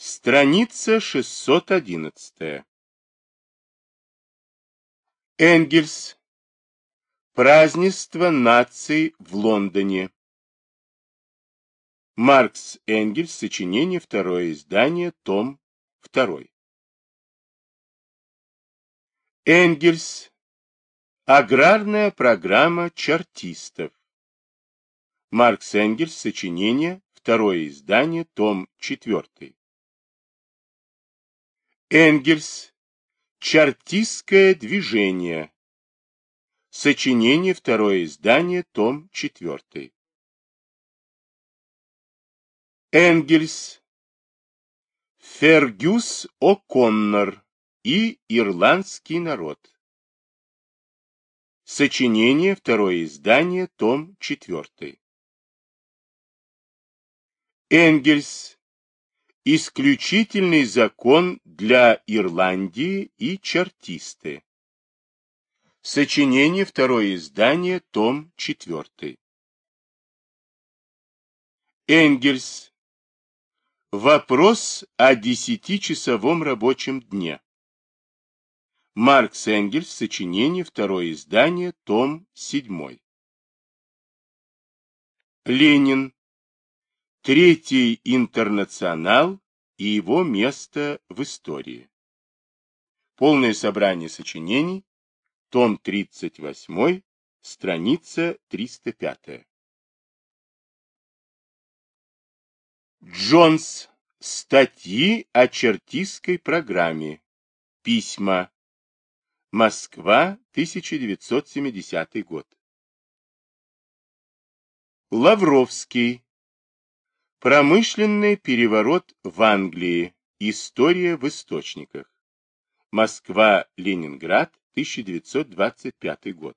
Страница 611. Энгельс. Празднество наций в Лондоне. Маркс Энгельс. Сочинение. Второе издание. Том 2. Энгельс. Аграрная программа чартистов. Маркс Энгельс. Сочинение. Второе издание. Том 4. Энгельс. Чартистское движение. Сочинение. Второе издание. Том 4. Энгельс. Фергюс О'Коннор и Ирландский народ. Сочинение. Второе издание. Том 4. Энгельс. Исключительный закон для Ирландии и чартисты. Сочинение, второе издание, том 4. Энгельс. Вопрос о десятичасовом рабочем дне. Маркс Энгельс. Сочинение, второе издание, том 7. Ленин. Третий интернационал и его место в истории. Полное собрание сочинений, том 38, страница 305. Джонс. Статьи о чертистской программе. Письма. Москва, 1970 год. Лавровский. Промышленный переворот в Англии. История в источниках. Москва-Ленинград, 1925 год.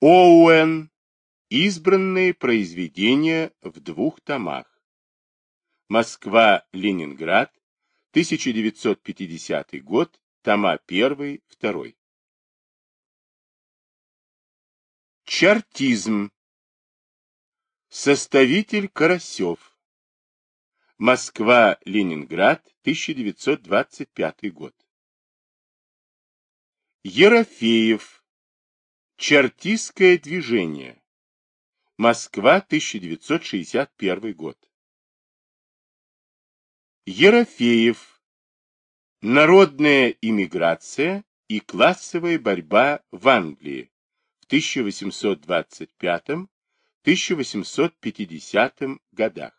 Оуэн. Избранные произведения в двух томах. Москва-Ленинград, 1950 год, тома 1-2. Чартизм. Составитель Карасев. Москва-Ленинград, 1925 год. Ерофеев. Чартистское движение. Москва, 1961 год. Ерофеев. Народная иммиграция и классовая борьба в Англии в 1825 1850 годах.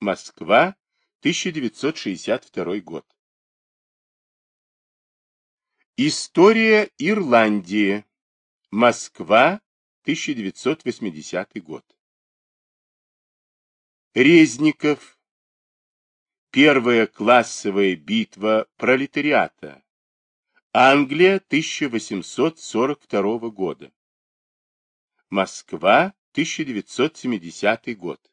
Москва, 1962 год. История Ирландии. Москва, 1980 год. Резников. Первая классовая битва пролетариата. Англия, 1842 года. Москва, 1970 год.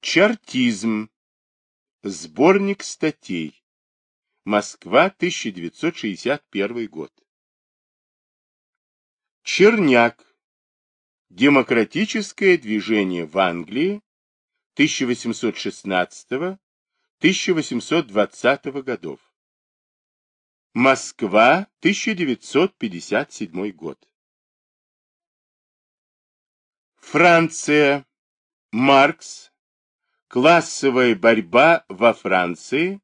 Чартизм. Сборник статей. Москва, 1961 год. Черняк. Демократическое движение в Англии 1816-1820 годов. Москва, 1957 год. Франция. Маркс. Классовая борьба во Франции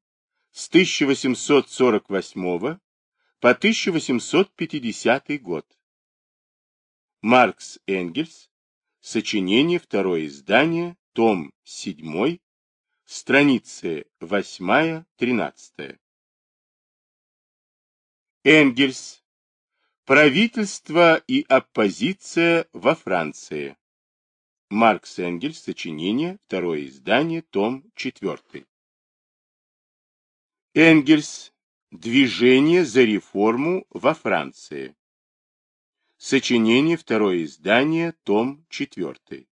с 1848 по 1850 год. Маркс Энгельс. Сочинение, второе издание, том 7, страницы 8-13. Энгельс. Правительство и оппозиция во Франции. Маркс Энгельс, сочинение, второе издание, том 4. Энгельс. Движение за реформу во Франции. Сочинение, второе издание, том 4.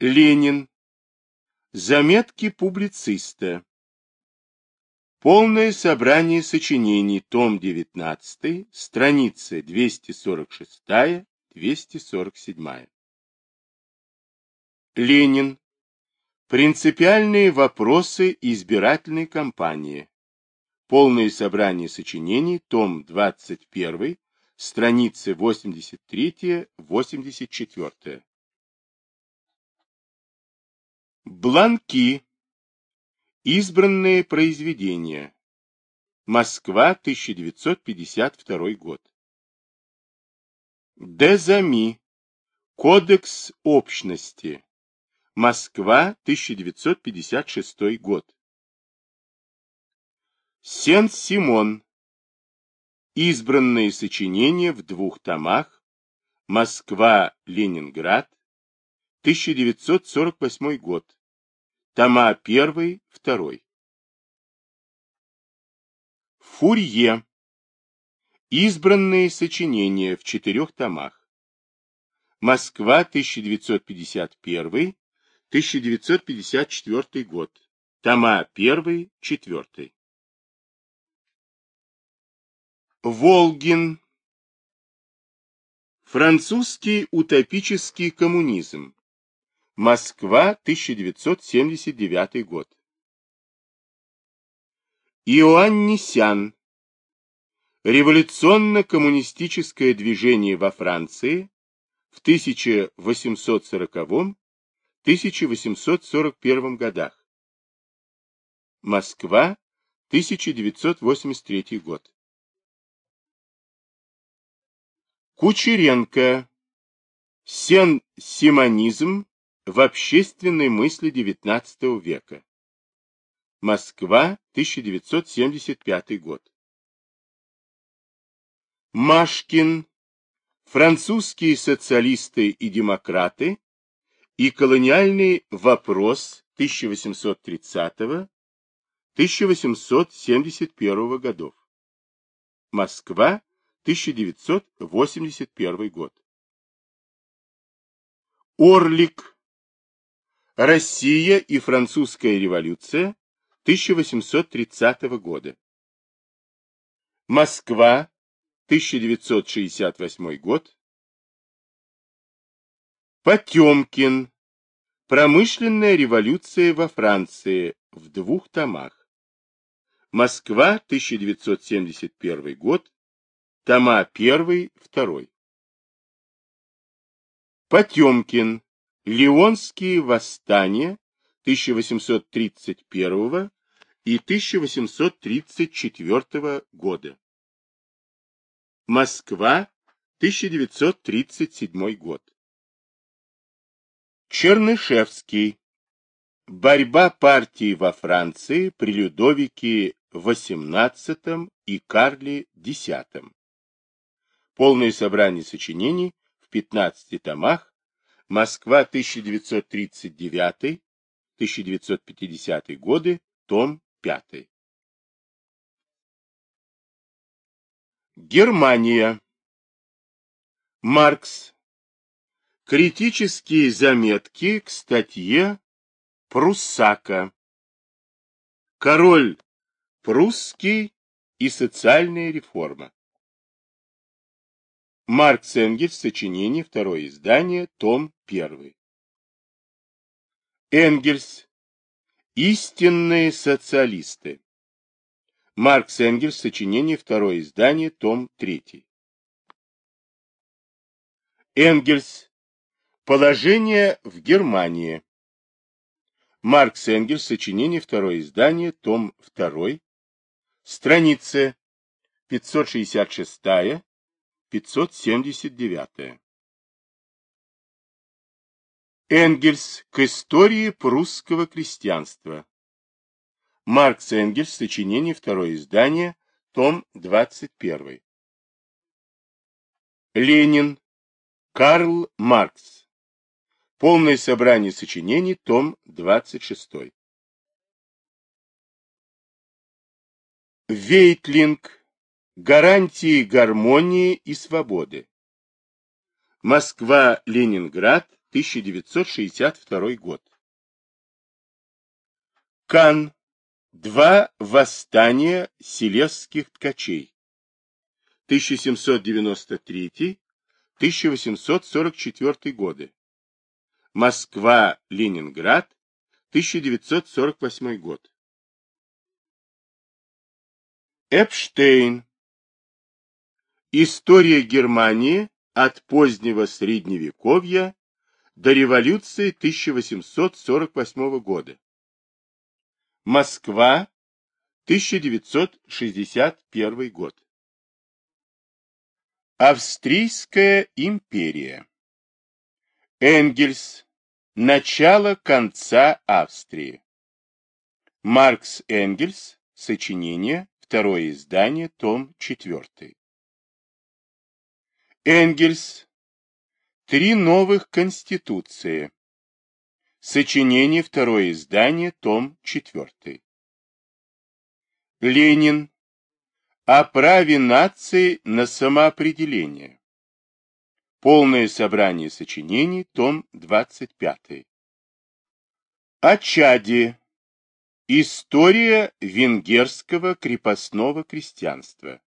Ленин. Заметки публициста. Полное собрание сочинений, том 19, страницы 246-247. Ленин. Принципиальные вопросы избирательной кампании. Полное собрание сочинений, том 21, страницы 83-84. Бланки. Избранные произведения. Москва, 1952 год. Дезами. Кодекс общности. Москва, 1956 год. Сен-Симон. Избранные сочинения в двух томах. Москва-Ленинград. 1948 год. Тома 1, 2. Фурье. Избранные сочинения в четырех томах. Москва, 1951-1954 год. Тома 1, 4. Волгин. Французский утопический коммунизм. Москва, 1979 год. Иоаннисян. Революционно-коммунистическое движение во Франции в 1840-1841 годах. Москва, 1983 год. Кучеренко. Сен-симонизм в общественной мысли XIX века. Москва, 1975 год. Машкин. Французские социалисты и демократы и колониальный вопрос 1830-1871 годов. Москва, 1981 год. Орлик. Россия и французская революция 1830 года. Москва, 1968 год. Потемкин. Промышленная революция во Франции в двух томах. Москва, 1971 год. Тома 1, 2. Потемкин. Леонские восстания 1831 и 1834 года. Москва, 1937 год. Чернышевский. Борьба партии во Франции при Людовике XVIII и Карле X. Полное собрание сочинений в 15 томах. Москва, 1939-1950 годы, том 5. Германия. Маркс. Критические заметки к статье Пруссака. Король прусский и социальная реформа. Маркс Энгельс, сочинение, второе издание, том 1. Энгельс. Истинные социалисты. Маркс Энгельс, сочинение, второе издание, том 3. Энгельс. Положение в Германии. Маркс Энгельс, сочинение, второе издание, том 2. Страница 566 579. Энгельс к истории прусского крестьянства. Маркс Энгельс, сочинение, второе издание, том 21. Ленин, Карл Маркс. Полное собрание сочинений, том 26. Вейтлинг, Гарантии гармонии и свободы. Москва-Ленинград, 1962 год. Кан. Два восстания селезских ткачей. 1793-1844 годы. Москва-Ленинград, 1948 год. Эпштейн. История Германии от позднего Средневековья до революции 1848 года. Москва, 1961 год. Австрийская империя. Энгельс. Начало конца Австрии. Маркс Энгельс. Сочинение. Второе издание. Том 4. Энгельс. Три новых конституции. Сочинение. Второе издание. Том 4. Ленин. О праве нации на самоопределение. Полное собрание сочинений, том 25. О чаде. История венгерского крепостного крестьянства.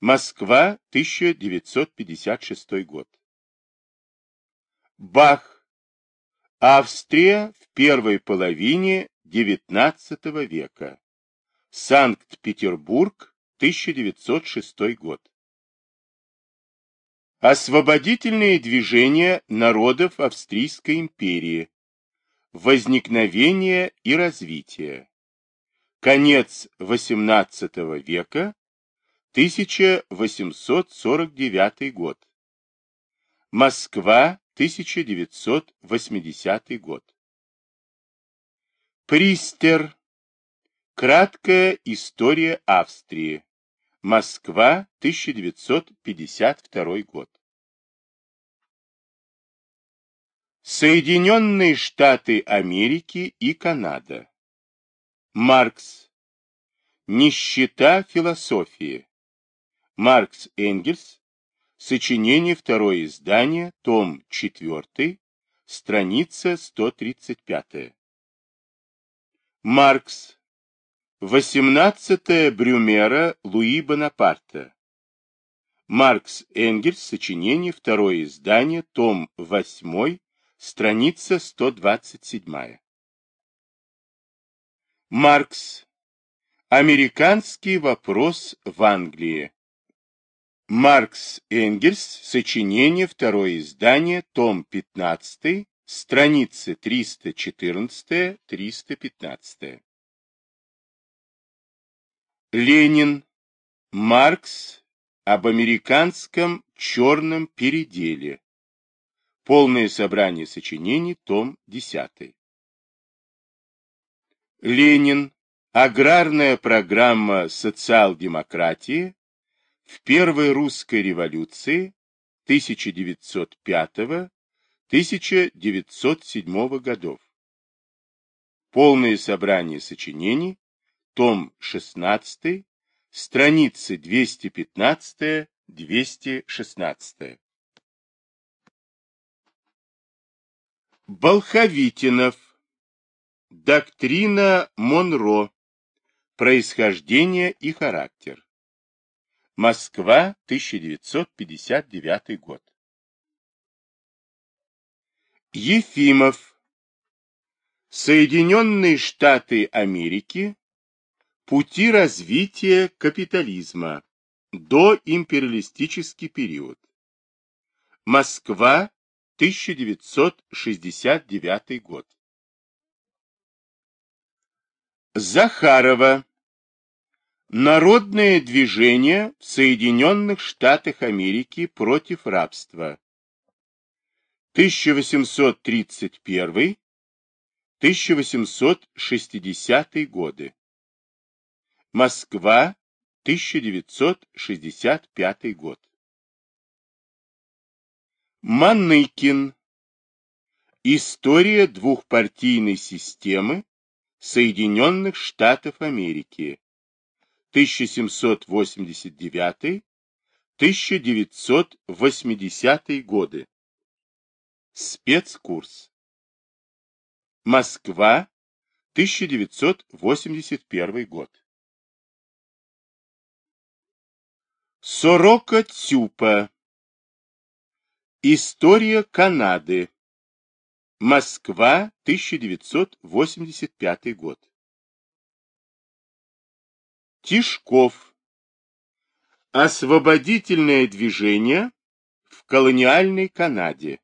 Москва, 1956 год. Бах. Австрия в первой половине XIX века. Санкт-Петербург, 1906 год. Освободительные движения народов Австрийской империи. Возникновение и развитие. Конец XVIII века, 1849 год. Москва, 1980 год. Пристер. Краткая история Австрии. Москва, 1952 год. Соединенные Штаты Америки и Канада. Маркс. Нищета философии. Маркс Энгельс. Сочинение, второе издание, том 4, страница 135. Маркс. 18 Брюмера Луи Бонапарта. Маркс Энгельс, сочинение, второе издание, том 8, страница 127. Маркс. Американский вопрос в Англии. Маркс Энгельс, сочинение, второе издание, том 15, страницы 314-315. Ленин, Маркс об американском черном переделе. Полное собрание сочинений, том 10. Ленин, аграрная программа социал-демократии в первой русской революции 1905-1907 годов. Полное собрание сочинений, том 16, страницы 215-216. Болховитинов. Доктрина Монро. Происхождение и характер. Москва, 1959 год. Ефимов. Соединенные Штаты Америки Пути развития капитализма. до империалистический период. Москва, 1969 год. Захарова. Народное движение в Соединенных Штатах Америки против рабства. 1831-1860 годы. Москва, 1965 год. Маныкин. История двухпартийной системы Соединенных Штатов Америки. 1789-1980 годы. Спецкурс. Москва, 1981 год. Сорока Цюпа. История Канады. Москва, 1985 год. Тишков. Освободительное движение в колониальной Канаде.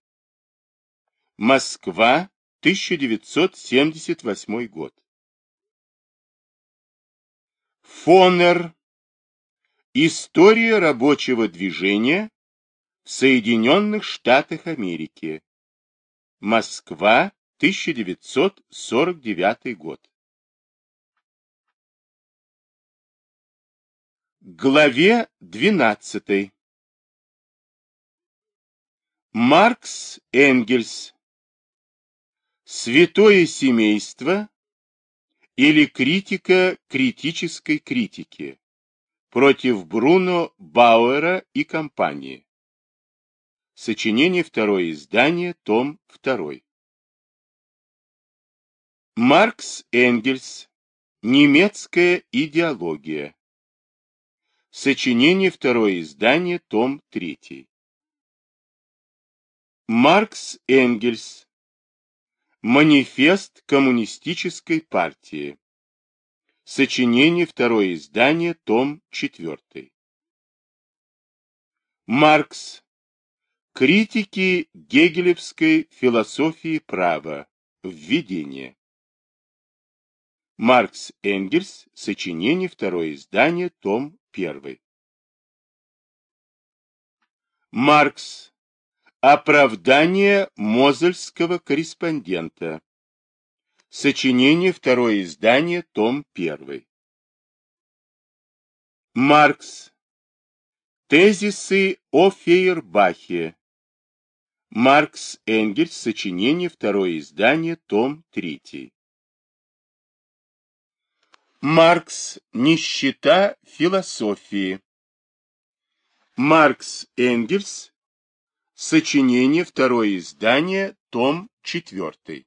Москва, 1978 год. Фонер. История рабочего движения в Соединенных Штатах Америки. Москва, 1949 год. Главе 12. Маркс Энгельс. Святое семейство или критика критической критики против Бруно Бауэра и компании. Сочинение второе издание, том 2. Маркс Энгельс. Немецкая идеология. Сочинение второе издание, том 3. Маркс Энгельс. Манифест коммунистической партии. Сочинение, второе издание, том 4. Маркс. Критики гегелевской философии права. Введение. Маркс Энгельс. Сочинение, второе издание, том 1. Маркс. Оправдание мозельского корреспондента. Сочинение, второе издание, том 1. Маркс. Тезисы о Фейербахе. Маркс Энгельс. Сочинение, второе издание, том 3. Маркс. Нищета философии. Маркс Энгельс. Сочинение, второе издание, том 4.